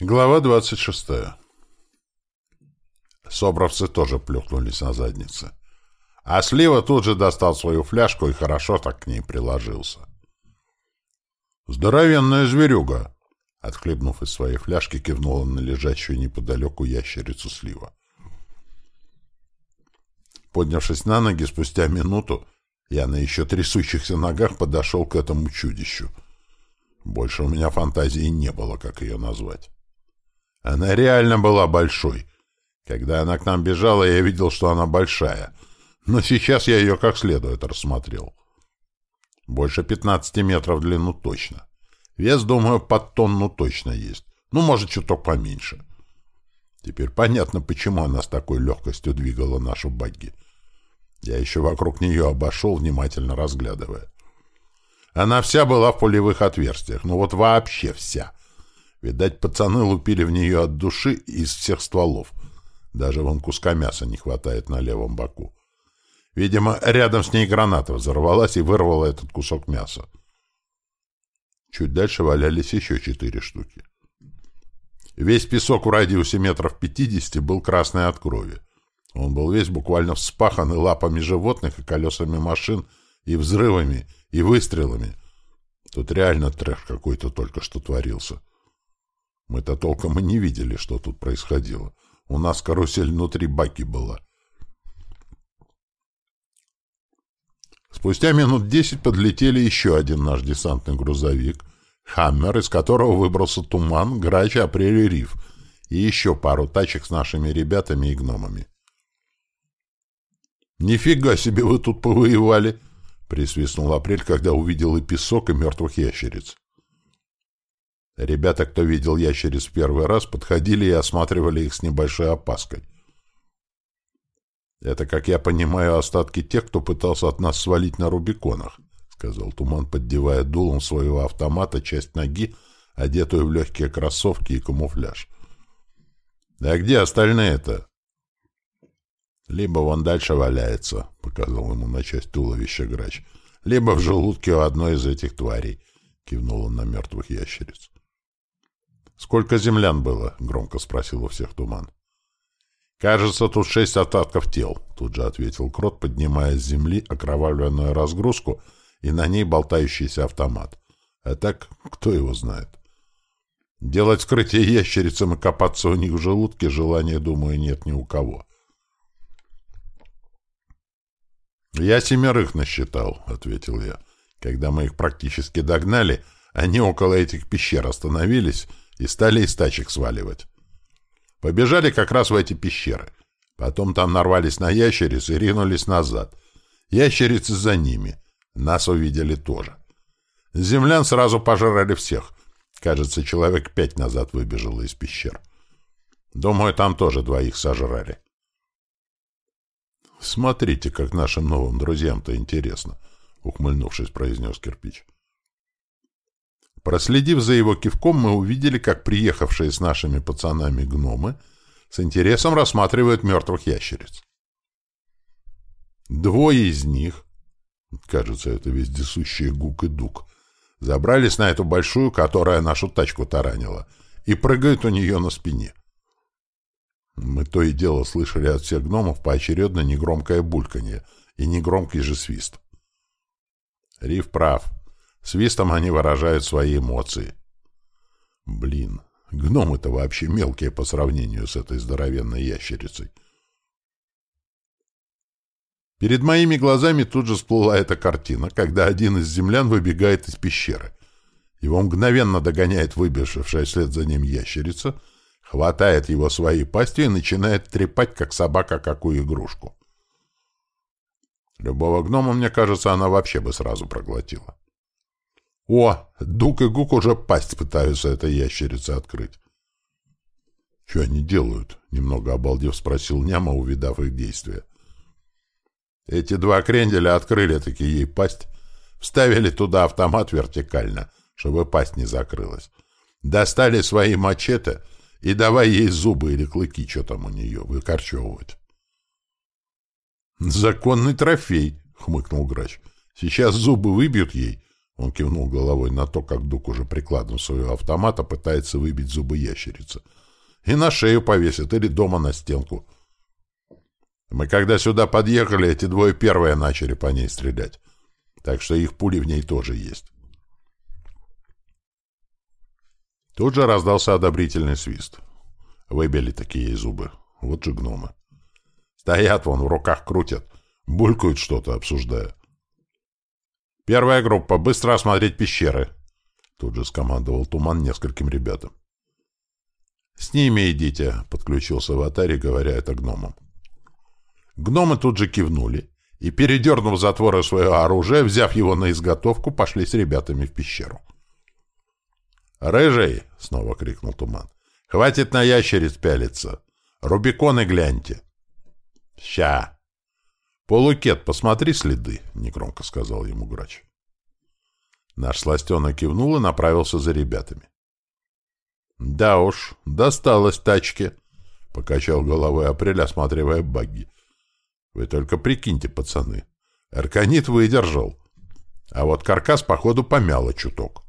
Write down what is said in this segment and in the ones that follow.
Глава 26. Собравцы тоже плюхнулись на задницы. А Слива тут же достал свою фляжку и хорошо так к ней приложился. «Здоровенная зверюга!» Отхлебнув из своей фляжки, кивнул он на лежащую неподалеку ящерицу Слива. Поднявшись на ноги, спустя минуту, я на еще трясущихся ногах подошел к этому чудищу. Больше у меня фантазии не было, как ее назвать. Она реально была большой. Когда она к нам бежала, я видел, что она большая. Но сейчас я ее как следует рассмотрел. Больше 15 метров в длину точно. Вес, думаю, под тонну точно есть. Ну, может, чуток поменьше. Теперь понятно, почему она с такой легкостью двигала нашу багги. Я еще вокруг нее обошел, внимательно разглядывая. Она вся была в пулевых отверстиях. Ну вот вообще вся. Видать, пацаны лупили в нее от души из всех стволов. Даже вон куска мяса не хватает на левом боку. Видимо, рядом с ней граната взорвалась и вырвала этот кусок мяса. Чуть дальше валялись еще четыре штуки. Весь песок в радиусе метров пятидесяти был красный от крови. Он был весь буквально вспахан и лапами животных, и колесами машин, и взрывами, и выстрелами. Тут реально трэш какой-то только что творился. Мы-то толком и не видели, что тут происходило. У нас карусель внутри баки была. Спустя минут десять подлетели еще один наш десантный грузовик, «Хаммер», из которого выбрался туман, грач, апрель и риф, и еще пару тачек с нашими ребятами и гномами. «Нифига себе вы тут повоевали!» — присвистнул Апрель, когда увидел и песок, и мертвых ящериц. Ребята, кто видел ящериц в первый раз, подходили и осматривали их с небольшой опаской. «Это, как я понимаю, остатки тех, кто пытался от нас свалить на Рубиконах», — сказал Туман, поддевая дулом своего автомата часть ноги, одетую в легкие кроссовки и камуфляж. «А где остальные-то?» «Либо вон дальше валяется», — показал ему на часть туловища грач, «либо в желудке у одной из этих тварей», — кивнул он на мертвых ящериц. «Сколько землян было?» — громко спросил у всех туман. «Кажется, тут шесть остатков тел», — тут же ответил Крот, поднимая с земли окровавленную разгрузку и на ней болтающийся автомат. А так, кто его знает? Делать скрытие ящерицам и копаться у них в желудке желания, думаю, нет ни у кого. «Я семерых насчитал», — ответил я. «Когда мы их практически догнали, они около этих пещер остановились» и стали из тачек сваливать. Побежали как раз в эти пещеры. Потом там нарвались на ящериц и ринулись назад. Ящерицы за ними. Нас увидели тоже. Землян сразу пожрали всех. Кажется, человек пять назад выбежало из пещер. Думаю, там тоже двоих сожрали. «Смотрите, как нашим новым друзьям-то интересно», — ухмыльнувшись, произнес кирпич. Проследив за его кивком, мы увидели, как приехавшие с нашими пацанами гномы с интересом рассматривают мертвых ящериц. Двое из них, кажется, это вездесущие Гук и Дук, забрались на эту большую, которая нашу тачку таранила, и прыгают у нее на спине. Мы то и дело слышали от всех гномов поочередно негромкое бульканье и негромкий же свист. Риф прав. Свистом они выражают свои эмоции. Блин, гномы-то вообще мелкие по сравнению с этой здоровенной ящерицей. Перед моими глазами тут же всплыла эта картина, когда один из землян выбегает из пещеры. Его мгновенно догоняет выбежавшая вслед за ним ящерица, хватает его своей пастью и начинает трепать, как собака, какую игрушку. Любого гнома, мне кажется, она вообще бы сразу проглотила. О, Дук и Гук уже пасть пытаются этой ящерице открыть. — Что они делают? — немного обалдев спросил Няма, увидав их действия. Эти два кренделя открыли таки ей пасть, вставили туда автомат вертикально, чтобы пасть не закрылась. Достали свои мачете и давай ей зубы или клыки, что там у нее, выкорчевывать. — Законный трофей, — хмыкнул грач. — Сейчас зубы выбьют ей, Он кивнул головой на то, как Дук уже прикладом своего автомата пытается выбить зубы ящерицы. И на шею повесит, или дома на стенку. Мы когда сюда подъехали, эти двое первые начали по ней стрелять. Так что их пули в ней тоже есть. Тут же раздался одобрительный свист. Выбили такие зубы. Вот же гномы. Стоят вон, в руках крутят. Булькают что-то, обсуждая. «Первая группа, быстро осмотреть пещеры!» Тут же скомандовал Туман нескольким ребятам. «С ними идите», — подключился Ватари, говоря это гномам. Гномы тут же кивнули и, передернув затворы своего оружия, взяв его на изготовку, пошли с ребятами в пещеру. «Рыжий!» — снова крикнул Туман. «Хватит на ящериц пялиться! Рубиконы гляньте!» «Ща!» «Полукет, посмотри следы», — негромко сказал ему грач. Наш сластенок кивнул и направился за ребятами. «Да уж, досталось тачке», — покачал головой Апрель, осматривая багги. «Вы только прикиньте, пацаны, Арканит выдержал, а вот каркас, походу, помяло чуток».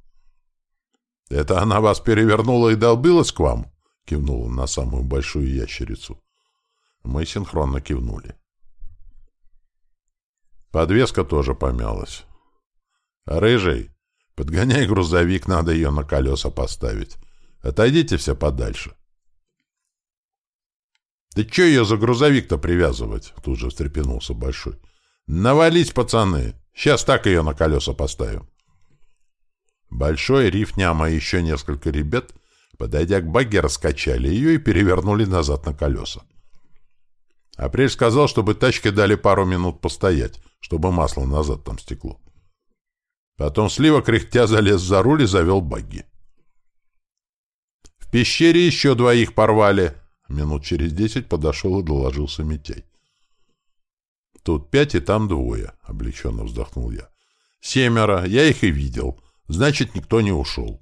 «Это она вас перевернула и долбилась к вам?» — кивнула на самую большую ящерицу. Мы синхронно кивнули. Подвеска тоже помялась. «Рыжий, подгоняй грузовик, надо ее на колеса поставить. Отойдите все подальше». «Ты че ее за грузовик-то привязывать?» Тут же встрепенулся Большой. «Навались, пацаны! Сейчас так ее на колеса поставим». Большой, Риф, Няма и еще несколько ребят, подойдя к багге, раскачали ее и перевернули назад на колеса. Апрель сказал, чтобы тачке дали пару минут постоять, чтобы масло назад там стекло. Потом слива кряхтя залез за руль и завел багги. В пещере еще двоих порвали. Минут через десять подошел и доложился Митяй. Тут пять и там двое, — облегченно вздохнул я. Семеро, я их и видел. Значит, никто не ушел.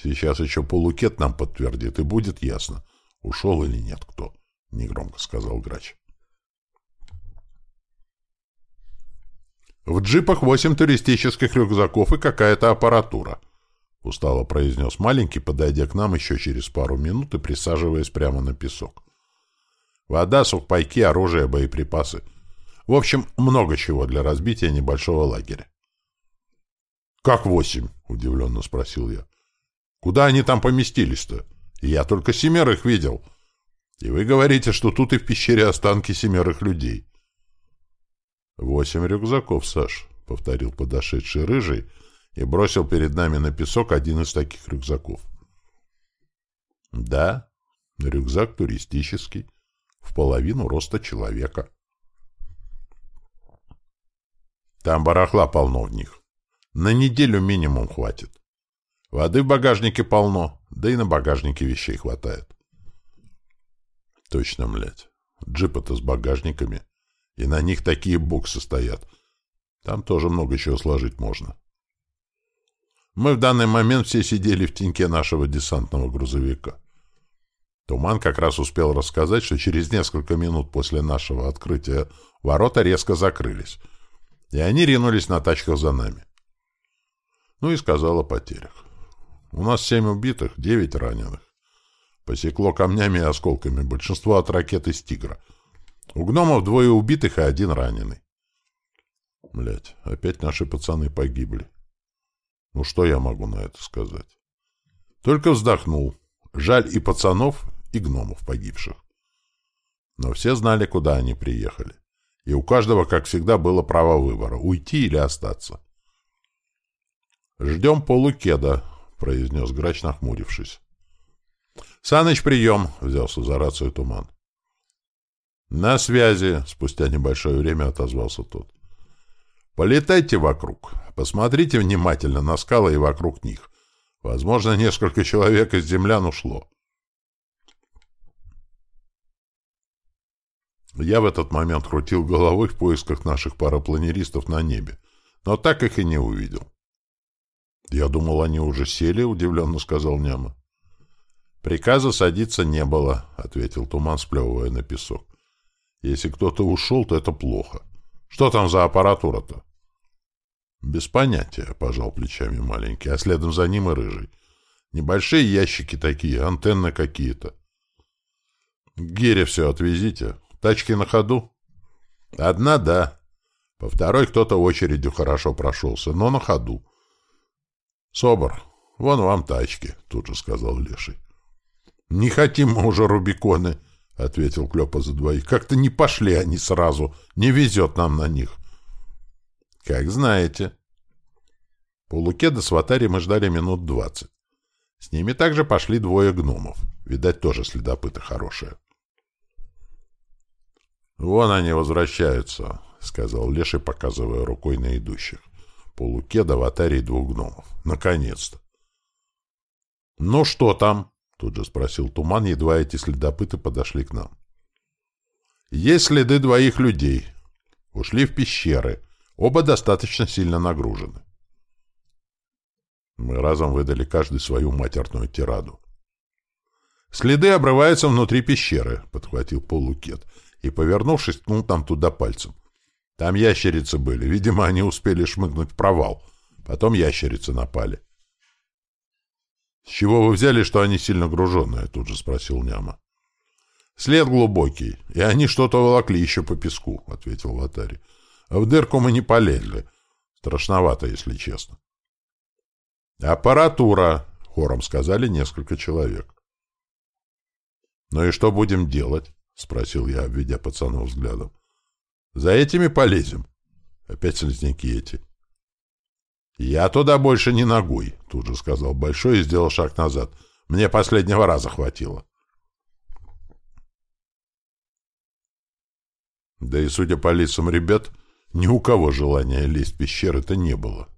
Сейчас еще полукет нам подтвердит, и будет ясно, ушел или нет кто, — негромко сказал грач. В джипах восемь туристических рюкзаков и какая-то аппаратура. Устало произнес маленький, подойдя к нам еще через пару минут и присаживаясь прямо на песок. Вода, сухпайки, оружие, боеприпасы. В общем, много чего для разбития небольшого лагеря. «Как восемь?» — удивленно спросил я. «Куда они там поместились-то? Я только семерых видел. И вы говорите, что тут и в пещере останки семерых людей. «Восемь рюкзаков, Саш», — повторил подошедший рыжий и бросил перед нами на песок один из таких рюкзаков. «Да, рюкзак туристический, в половину роста человека». «Там барахла полно в них. На неделю минимум хватит. Воды в багажнике полно, да и на багажнике вещей хватает». «Точно, млядь. Джипы-то с багажниками». И на них такие боксы стоят. Там тоже много чего сложить можно. Мы в данный момент все сидели в теньке нашего десантного грузовика. Туман как раз успел рассказать, что через несколько минут после нашего открытия ворота резко закрылись, и они ринулись на тачках за нами. Ну и сказал о потерях. У нас семь убитых, девять раненых. Посекло камнями и осколками большинство от ракет из «Тигра». У гномов двое убитых и один раненый. Блять, опять наши пацаны погибли. Ну что я могу на это сказать? Только вздохнул. Жаль и пацанов, и гномов погибших. Но все знали, куда они приехали. И у каждого, как всегда, было право выбора — уйти или остаться. «Ждем полукеда», — произнес грач, нахмурившись. «Саныч, прием!» — взялся за рацию туман. «На связи», — спустя небольшое время отозвался тот. «Полетайте вокруг. Посмотрите внимательно на скалы и вокруг них. Возможно, несколько человек из землян ушло». Я в этот момент крутил головой в поисках наших парапланеристов на небе, но так их и не увидел. «Я думал, они уже сели», — удивленно сказал Няма. «Приказа садиться не было», — ответил Туман, сплевывая на песок. Если кто-то ушел, то это плохо. Что там за аппаратура-то? Без понятия, пожал плечами маленький, а следом за ним и рыжий. Небольшие ящики такие, антенны какие-то. Гере все отвезите. Тачки на ходу? Одна — да. По второй кто-то очередью хорошо прошелся, но на ходу. Собор, вон вам тачки, тут же сказал Леший. Не хотим мы уже Рубиконы, — ответил Клёпа за двоих. Как-то не пошли они сразу, не везет нам на них. Как знаете. По луке до сватари мы ждали минут двадцать. С ними также пошли двое гномов. Видать, тоже следопыты хорошие. «Вон они возвращаются», — сказал Леший, показывая рукой на идущих. По луке до ватарии двух гномов. «Наконец-то!» «Ну что там?» — тут же спросил Туман, едва эти следопыты подошли к нам. «Есть следы двоих людей. Ушли в пещеры. Оба достаточно сильно нагружены. Мы разом выдали каждый свою матерную тираду. «Следы обрываются внутри пещеры», — подхватил полукет, и, повернувшись, ткнул там туда пальцем. «Там ящерицы были. Видимо, они успели шмыгнуть в провал. Потом ящерицы напали». «С чего вы взяли, что они сильно груженные?» — тут же спросил Няма. «След глубокий, и они что-то волокли еще по песку», — ответил Ватари. «А в дырку мы не полезли. Страшновато, если честно». «Аппаратура!» — хором сказали несколько человек. «Ну и что будем делать?» — спросил я, обведя пацанов взглядом. «За этими полезем?» Опять слизняки эти. «Я туда больше не ногой», — тут же сказал Большой и сделал шаг назад. «Мне последнего раза хватило». Да и, судя по лицам ребят, ни у кого желания лезть в пещеры-то не было.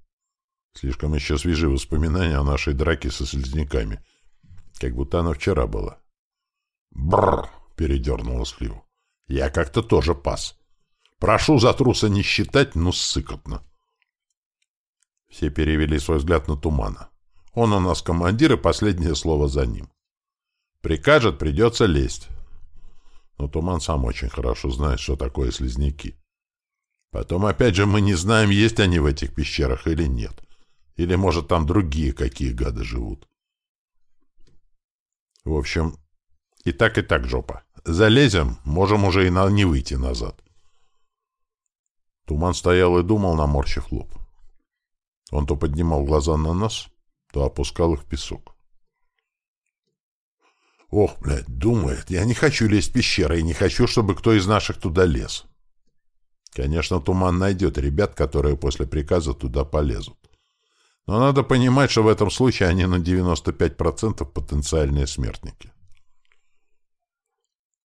Слишком еще свежи воспоминания о нашей драке со слизняками. Как будто она вчера была. Бррр! передернула Сливу. Я как-то тоже пас. Прошу за труса не считать, но ссыкотно. Все перевели свой взгляд на Тумана. Он у нас командир, и последнее слово за ним. Прикажет, придется лезть. Но Туман сам очень хорошо знает, что такое слизняки. Потом, опять же, мы не знаем, есть они в этих пещерах или нет. Или, может, там другие какие гады живут. В общем, и так, и так жопа. Залезем, можем уже и на, не выйти назад. Туман стоял и думал, наморщив лоб. Он то поднимал глаза на нас, то опускал их в песок. Ох, блядь, думает, я не хочу лезть в пещеры и не хочу, чтобы кто из наших туда лез. Конечно, Туман найдет ребят, которые после приказа туда полезут. Но надо понимать, что в этом случае они на 95% потенциальные смертники.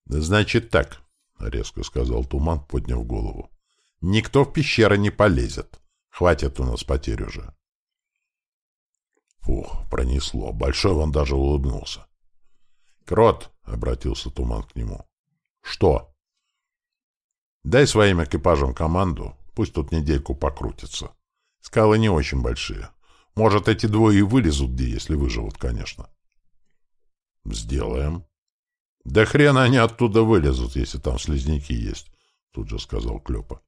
«Значит так», — резко сказал Туман, подняв голову. «Никто в пещеры не полезет. Хватит у нас потерь уже». Фух, пронесло. Большой вон даже улыбнулся. «Крот», — обратился Туман к нему. «Что?» «Дай своим экипажам команду, пусть тут недельку покрутится. Скалы не очень большие. Может, эти двое и вылезут где, если выживут, конечно. Сделаем. Да хрен они оттуда вылезут, если там слизняки есть, тут же сказал Клёпа.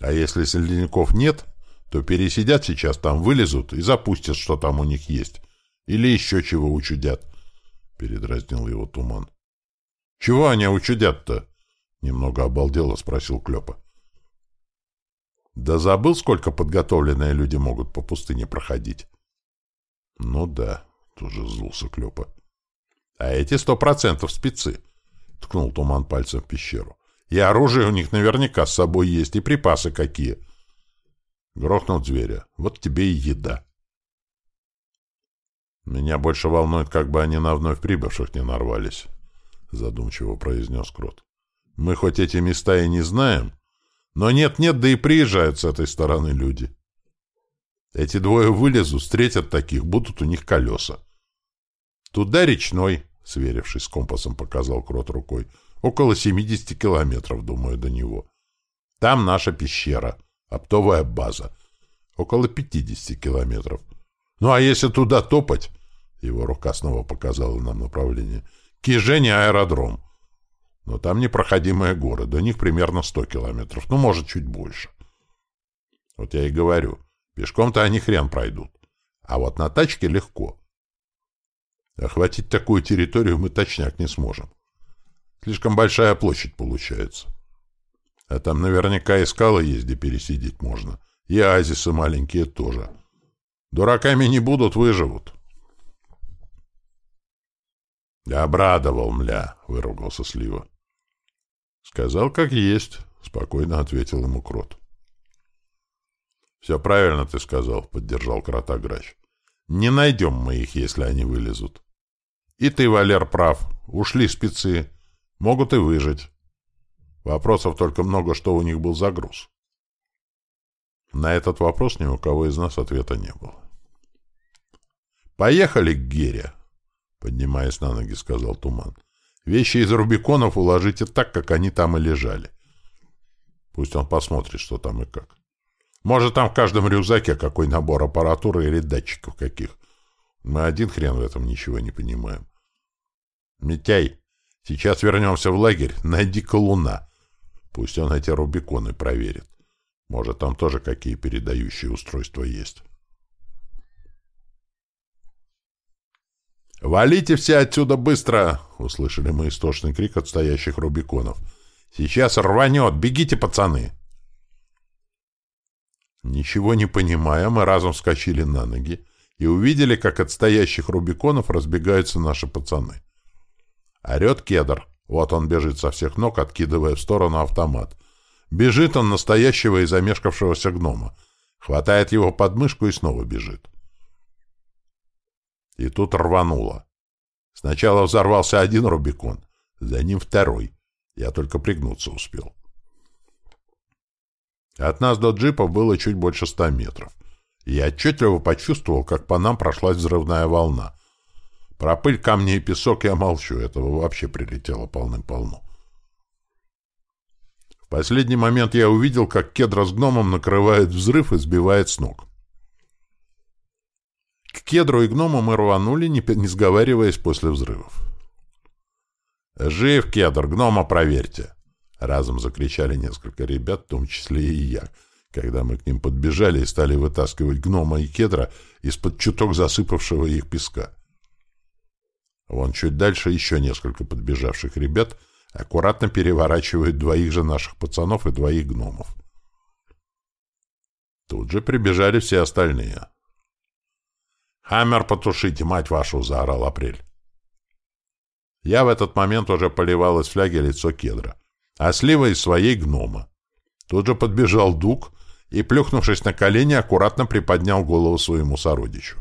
А если слизняков нет, то пересидят сейчас там, вылезут и запустят, что там у них есть. Или еще чего учудят, — передразнил его туман. — Чего они учудят-то? — немного обалдело спросил Клёпа. Да забыл, сколько подготовленные люди могут по пустыне проходить? — Ну да, — тоже злился Клёпа. — А эти сто процентов спецы, — ткнул Туман пальцем в пещеру. — И оружие у них наверняка с собой есть, и припасы какие. Грохнул зверя. Вот тебе и еда. — Меня больше волнует, как бы они на вновь прибывших не нарвались, — задумчиво произнес Крот. — Мы хоть эти места и не знаем, но нет-нет, да и приезжают с этой стороны люди. Эти двое вылезут, встретят таких, будут у них колеса. Туда речной, сверившись с компасом, показал Крот рукой. Около 70 километров, думаю, до него. Там наша пещера, оптовая база. Около 50 километров. Ну, а если туда топать... Его рука снова показала нам направление. Кижени аэродром. Но там непроходимые горы, до них примерно 100 километров, ну, может, чуть больше. Вот я и говорю, пешком-то они хрен пройдут. А вот на тачке легко. Охватить такую территорию мы точняк не сможем. Слишком большая площадь получается. А там наверняка и скалы есть, где пересидеть можно. И оазисы маленькие тоже. Дураками не будут, выживут. «Я обрадовал, мля!» — выругался Слива. «Сказал, как есть», — спокойно ответил ему Крот. «Все правильно ты сказал», — поддержал Крота Грач. «Не найдем мы их, если они вылезут. И ты, Валер, прав. Ушли спецы. Могут и выжить. Вопросов только много, что у них был за груз. На этот вопрос ни у кого из нас ответа не было. «Поехали к Гере!» — поднимаясь на ноги, сказал Туман. «Вещи из Рубиконов уложите так, как они там и лежали. Пусть он посмотрит, что там и как. Может, там в каждом рюкзаке какой набор аппаратуры или датчиков каких. Мы один хрен в этом ничего не понимаем. Митяй, сейчас вернемся в лагерь, найди-ка луна. Пусть он эти Рубиконы проверит. Может, там тоже какие передающие устройства есть. «Валите все отсюда быстро!» — услышали мы истошный крик от стоящих Рубиконов. «Сейчас рванет! Бегите, пацаны!» Ничего не понимая, мы разом вскочили на ноги и увидели, как от стоящих Рубиконов разбегаются наши пацаны. Орет кедр. Вот он бежит со всех ног, откидывая в сторону автомат. Бежит он настоящего и замешкавшегося гнома. Хватает его под мышку и снова бежит. И тут рвануло. Сначала взорвался один Рубикон, за ним второй. Я только пригнуться успел. От нас до джипов было чуть больше ста метров. Я отчетливо почувствовал, как по нам прошлась взрывная волна. Про пыль, камни и песок я молчу, этого вообще прилетело полным-полно. В последний момент я увидел, как кедра с гномом накрывает взрыв и сбивает с ног. К кедру и гному мы рванули, не, не сговариваясь после взрывов. «Жив кедр, гнома проверьте!» Разом закричали несколько ребят, в том числе и я, когда мы к ним подбежали и стали вытаскивать гнома и кедра из-под чуток засыпавшего их песка. Вон чуть дальше еще несколько подбежавших ребят аккуратно переворачивают двоих же наших пацанов и двоих гномов. Тут же прибежали все остальные. «Хаммер потушите, мать вашу!» — заорал Апрель. Я в этот момент уже поливал из фляги лицо кедра а слева из своей гнома. Тут же подбежал Дуг и, плюхнувшись на колени, аккуратно приподнял голову своему сородичу.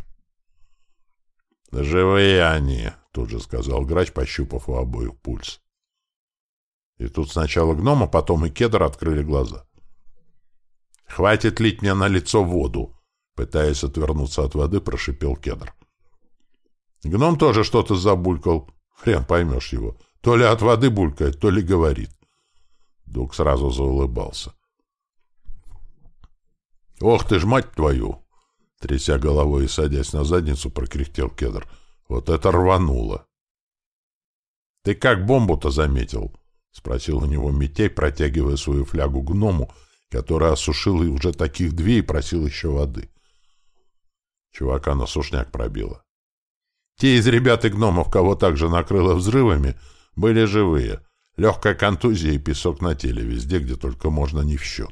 «Живые они», — тут же сказал грач, пощупав у обоих пульс. И тут сначала гнома, потом и кедр открыли глаза. «Хватит лить мне на лицо воду!» Пытаясь отвернуться от воды, прошипел кедр. Гном тоже что-то забулькал. Хрен поймешь его. То ли от воды булькает, то ли говорит. Дуг сразу заулыбался. «Ох ты ж, мать твою!» Тряся головой и садясь на задницу, прокряхтел кедр. «Вот это рвануло!» «Ты как бомбу-то заметил?» — спросил у него Митей, протягивая свою флягу гному, который осушил и уже таких две и просил еще воды. Чувака на сушняк пробило. Те из ребят и гномов, кого также накрыло взрывами, были живые, Легкая контузия и песок на теле, везде, где только можно, не в счет.